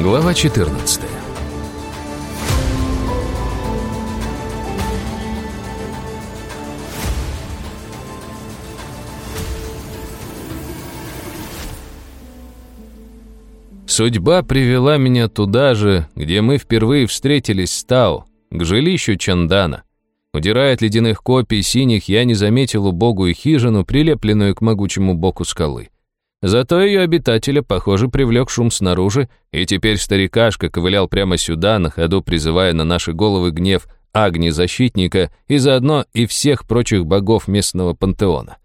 Глава 14 Судьба привела меня туда же, где мы впервые встретились с Тау, к жилищу Чандана. Удирая от ледяных копий синих, я не заметил убогую хижину, прилепленную к могучему боку скалы. Зато ее обитателя, похоже, привлек шум снаружи, и теперь старикашка ковылял прямо сюда, на ходу призывая на наши головы гнев Агни-защитника и заодно и всех прочих богов местного пантеона.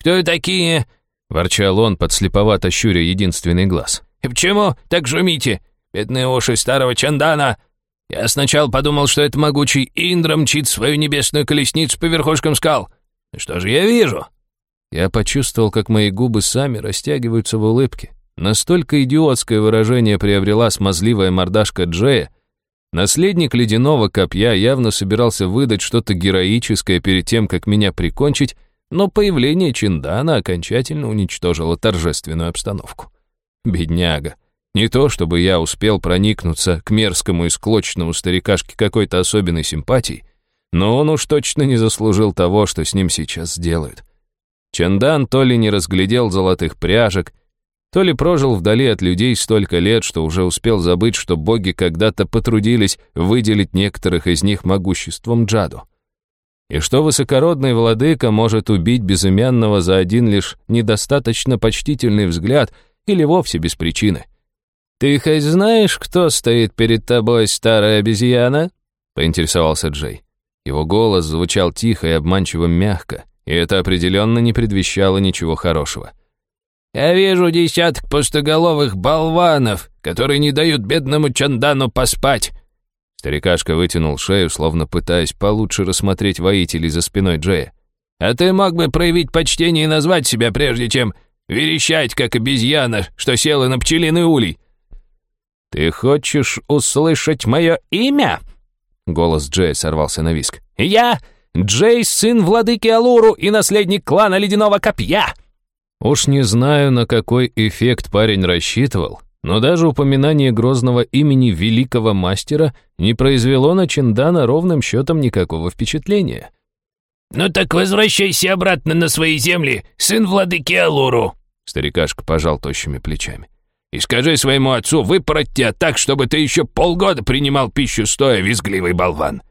«Кто такие?» — ворчал он, подслеповато щуря единственный глаз. «И почему так шумите? Бедные уши старого Чандана! Я сначала подумал, что это могучий Индра мчит свою небесную колесницу по верхушкам скал. Что же я вижу?» Я почувствовал, как мои губы сами растягиваются в улыбке. Настолько идиотское выражение приобрела смазливая мордашка Джея. Наследник ледяного копья явно собирался выдать что-то героическое перед тем, как меня прикончить, но появление Чиндана окончательно уничтожило торжественную обстановку. Бедняга. Не то, чтобы я успел проникнуться к мерзкому и склочному старикашке какой-то особенной симпатией, но он уж точно не заслужил того, что с ним сейчас сделают. Чандан то ли не разглядел золотых пряжек, то ли прожил вдали от людей столько лет, что уже успел забыть, что боги когда-то потрудились выделить некоторых из них могуществом Джаду. И что высокородный владыка может убить безымянного за один лишь недостаточно почтительный взгляд или вовсе без причины. «Ты хоть знаешь, кто стоит перед тобой, старая обезьяна?» — поинтересовался Джей. Его голос звучал тихо и обманчиво мягко, и это определенно не предвещало ничего хорошего. «Я вижу десяток пустоголовых болванов, которые не дают бедному Чандану поспать». Старикашка вытянул шею, словно пытаясь получше рассмотреть воителей за спиной Джея. «А ты мог бы проявить почтение и назвать себя, прежде чем верещать, как обезьяна, что села на пчелиный улей». «Ты хочешь услышать мое имя?» Голос Джея сорвался на виск. «Я Джейс, сын владыки Алуру и наследник клана Ледяного Копья!» Уж не знаю, на какой эффект парень рассчитывал, но даже упоминание грозного имени великого мастера не произвело на Чиндана ровным счетом никакого впечатления. «Ну так возвращайся обратно на свои земли, сын владыки Алуру!» Старикашка пожал тощими плечами. «И скажи своему отцу выпороть тебя так, чтобы ты еще полгода принимал пищу стоя, визгливый болван.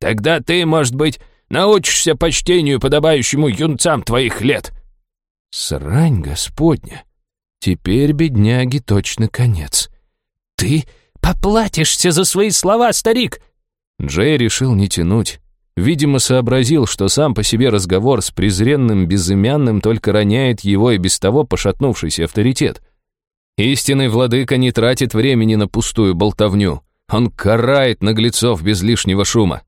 Тогда ты, может быть, научишься почтению, подобающему юнцам твоих лет». «Срань господня! Теперь бедняги точно конец. Ты поплатишься за свои слова, старик!» Джей решил не тянуть. Видимо, сообразил, что сам по себе разговор с презренным безымянным только роняет его и без того пошатнувшийся авторитет. Истинный владыка не тратит времени на пустую болтовню. Он карает наглецов без лишнего шума.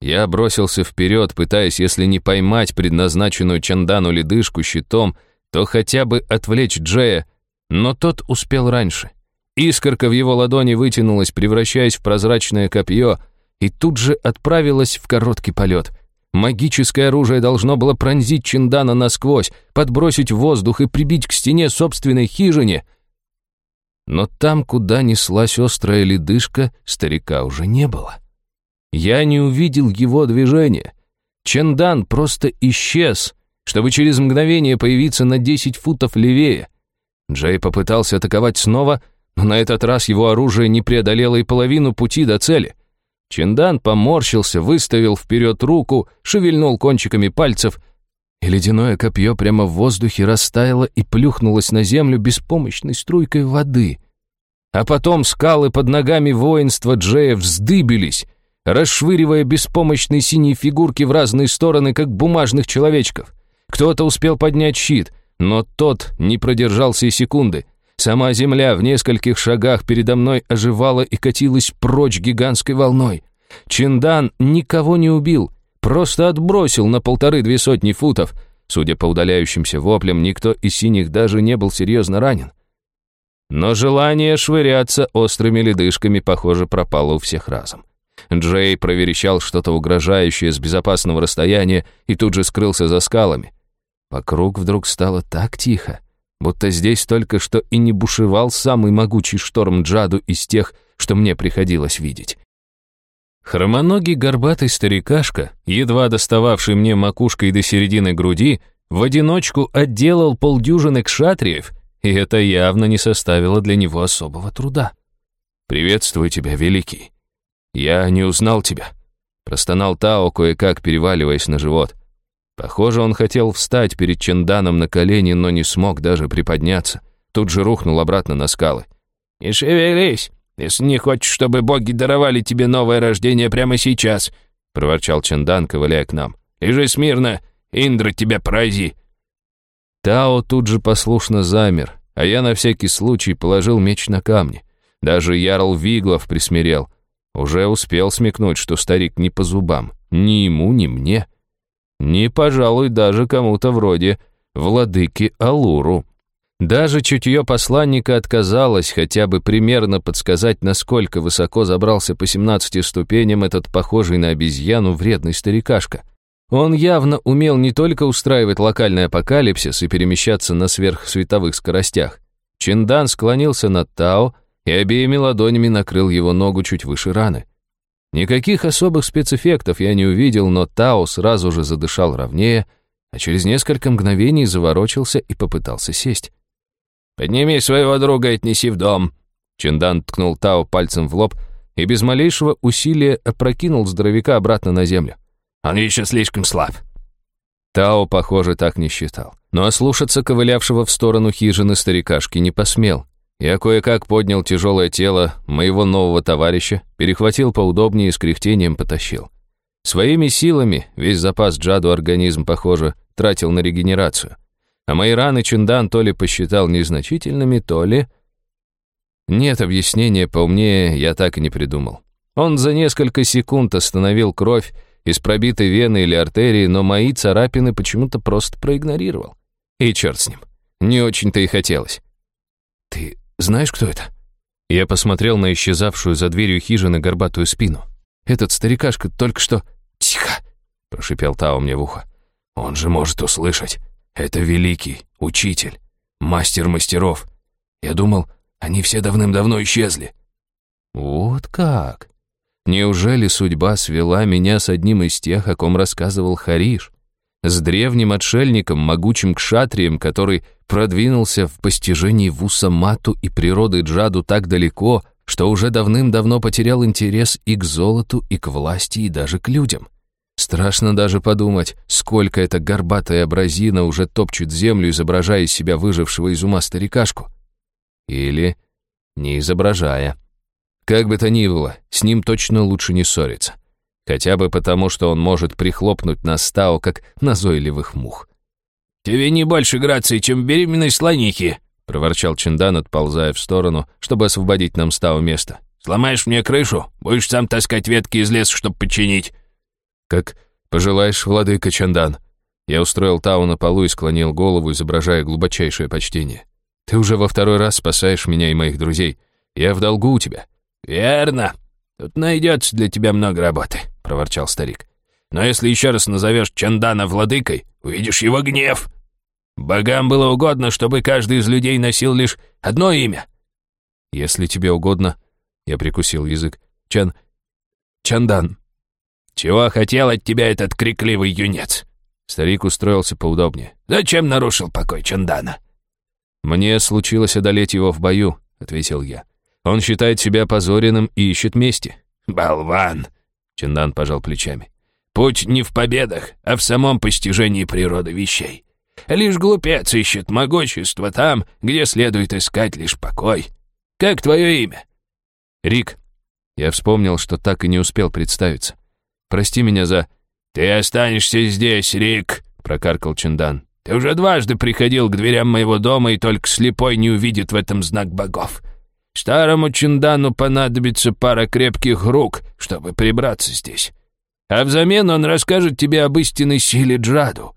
Я бросился вперед, пытаясь, если не поймать предназначенную Чандану ледышку щитом, то хотя бы отвлечь Джея, но тот успел раньше. Искорка в его ладони вытянулась, превращаясь в прозрачное копье, и тут же отправилась в короткий полет. Магическое оружие должно было пронзить Чиндана насквозь, подбросить в воздух и прибить к стене собственной хижине. Но там, куда неслась острая ледышка, старика уже не было. Я не увидел его движения. Чендан просто исчез, чтобы через мгновение появиться на 10 футов левее. Джей попытался атаковать снова, но на этот раз его оружие не преодолело и половину пути до цели. Чендан поморщился, выставил вперед руку, шевельнул кончиками пальцев, и ледяное копье прямо в воздухе растаяло и плюхнулось на землю беспомощной струйкой воды. А потом скалы под ногами воинства Джея вздыбились — расшвыривая беспомощные синие фигурки в разные стороны, как бумажных человечков. Кто-то успел поднять щит, но тот не продержался и секунды. Сама земля в нескольких шагах передо мной оживала и катилась прочь гигантской волной. Чиндан никого не убил, просто отбросил на полторы-две сотни футов. Судя по удаляющимся воплям, никто из синих даже не был серьезно ранен. Но желание швыряться острыми ледышками, похоже, пропало у всех разом. Джей проверещал что-то угрожающее с безопасного расстояния и тут же скрылся за скалами. Вокруг вдруг стало так тихо, будто здесь только что и не бушевал самый могучий шторм Джаду из тех, что мне приходилось видеть. Хромоногий горбатый старикашка, едва достававший мне макушкой до середины груди, в одиночку отделал полдюжины кшатриев, и это явно не составило для него особого труда. «Приветствую тебя, Великий. Я не узнал тебя», — простонал Тао, кое-как переваливаясь на живот. Похоже, он хотел встать перед Ченданом на колени, но не смог даже приподняться. Тут же рухнул обратно на скалы. «Не шевелись, если не хочешь, чтобы боги даровали тебе новое рождение прямо сейчас», — проворчал Чендан, ковыляя к нам. «Лежи смирно, Индра тебя порази». Тао тут же послушно замер, а я на всякий случай положил меч на камни. Даже Ярл Виглов присмирел. Уже успел смекнуть, что старик не по зубам. Ни ему, ни мне. Ни, пожалуй, даже кому-то вроде владыки Алуру. Даже чутье посланника отказалось хотя бы примерно подсказать, насколько высоко забрался по 17 ступеням этот похожий на обезьяну вредный старикашка. Он явно умел не только устраивать локальный апокалипсис и перемещаться на сверхсветовых скоростях. Чиндан склонился над Тао и обеими ладонями накрыл его ногу чуть выше раны. Никаких особых спецэффектов я не увидел, но Тао сразу же задышал ровнее, а через несколько мгновений заворочился и попытался сесть. «Подними своего друга и отнеси в дом», Чендан ткнул Тао пальцем в лоб и без малейшего усилия опрокинул здоровяка обратно на землю. «Он еще слишком слаб». Тао, похоже, так не считал. Но ослушаться ковылявшего в сторону хижины старикашки не посмел. Я кое-как поднял тяжелое тело моего нового товарища, перехватил поудобнее и с кряхтением потащил. Своими силами весь запас джаду организм, похоже, тратил на регенерацию. А мои раны Чиндан то ли посчитал незначительными, то ли... Нет, объяснения поумнее я так и не придумал. Он за несколько секунд остановил кровь из пробитой вены или артерии, но мои царапины почему-то просто проигнорировал. И черт с ним. Не очень-то и хотелось. «Ты знаешь, кто это?» Я посмотрел на исчезавшую за дверью хижины горбатую спину. «Этот старикашка только что...» «Тихо!» — прошипел Тао мне в ухо. «Он же может услышать. Это великий, учитель, мастер мастеров. Я думал, они все давным-давно исчезли». «Вот как? Неужели судьба свела меня с одним из тех, о ком рассказывал Хариш? С древним отшельником, могучим кшатрием, который продвинулся в постижении вуса мату и природы джаду так далеко, что уже давным-давно потерял интерес и к золоту, и к власти, и даже к людям. Страшно даже подумать, сколько эта горбатая абразина уже топчет землю, изображая из себя выжившего из ума старикашку. Или не изображая. Как бы то ни было, с ним точно лучше не ссориться. Хотя бы потому, что он может прихлопнуть нас стао, как назойливых мух. «Тебе не больше грации, чем беременной слонихи», — проворчал Чиндан, отползая в сторону, чтобы освободить нам стау место. «Сломаешь мне крышу, будешь сам таскать ветки из леса, чтобы починить». «Как пожелаешь, владыка Чандан». Я устроил Тау на полу и склонил голову, изображая глубочайшее почтение. «Ты уже во второй раз спасаешь меня и моих друзей. Я в долгу у тебя». «Верно. Тут найдется для тебя много работы», — проворчал старик. «Но если еще раз назовешь Чандана владыкой, увидишь его гнев. Богам было угодно, чтобы каждый из людей носил лишь одно имя. Если тебе угодно, я прикусил язык. Чан... Чандан. Чего хотел от тебя этот крикливый юнец? Старик устроился поудобнее. Зачем нарушил покой Чандана? Мне случилось одолеть его в бою, ответил я. Он считает себя позоренным и ищет мести. Болван! Чандан пожал плечами. Путь не в победах, а в самом постижении природы вещей. Лишь глупец ищет могущество там, где следует искать лишь покой. Как твое имя?» «Рик». Я вспомнил, что так и не успел представиться. «Прости меня за...» «Ты останешься здесь, Рик», — прокаркал Чиндан. «Ты уже дважды приходил к дверям моего дома, и только слепой не увидит в этом знак богов. Старому Чиндану понадобится пара крепких рук, чтобы прибраться здесь а взамен он расскажет тебе об истинной силе Джаду.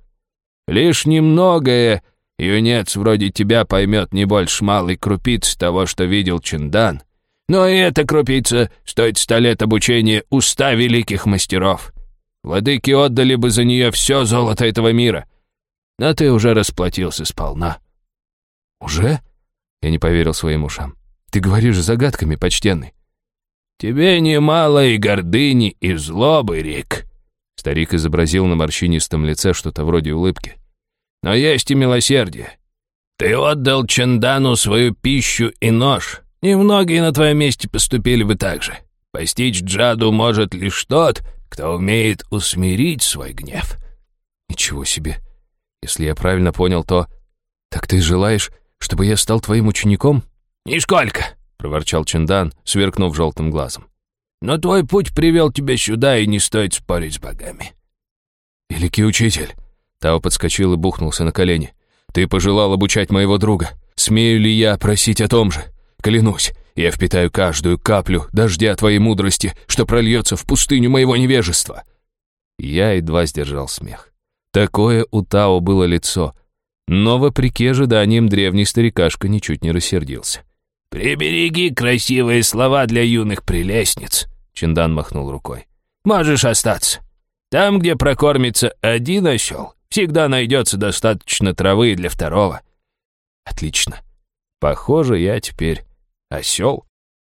Лишь немногое юнец вроде тебя поймет не больше малой крупицы того, что видел Чиндан. Но и эта крупица стоит ста лет обучения у великих мастеров. Владыки отдали бы за нее все золото этого мира. Но ты уже расплатился сполна. «Уже?» Я не поверил своим ушам. «Ты говоришь загадками, почтенный». «Тебе немало и гордыни, и злобы, Рик». Старик изобразил на морщинистом лице что-то вроде улыбки. «Но есть и милосердие. Ты отдал Чандану свою пищу и нож. Немногие на твоем месте поступили бы так же. Постичь Джаду может лишь тот, кто умеет усмирить свой гнев». «Ничего себе! Если я правильно понял, то... Так ты желаешь, чтобы я стал твоим учеником?» «Нисколько!» — проворчал Чандан, сверкнув желтым глазом. «Но твой путь привел тебя сюда, и не стоит спорить с богами». «Великий учитель!» Тао подскочил и бухнулся на колени. «Ты пожелал обучать моего друга. Смею ли я просить о том же? Клянусь, я впитаю каждую каплю дождя твоей мудрости, что прольется в пустыню моего невежества». Я едва сдержал смех. Такое у Тао было лицо. Но, вопреки ожиданиям, древний старикашка ничуть не рассердился. «Прибереги красивые слова для юных прелестниц», — Чиндан махнул рукой. «Можешь остаться. Там, где прокормится один осел, всегда найдется достаточно травы для второго». «Отлично. Похоже, я теперь осел».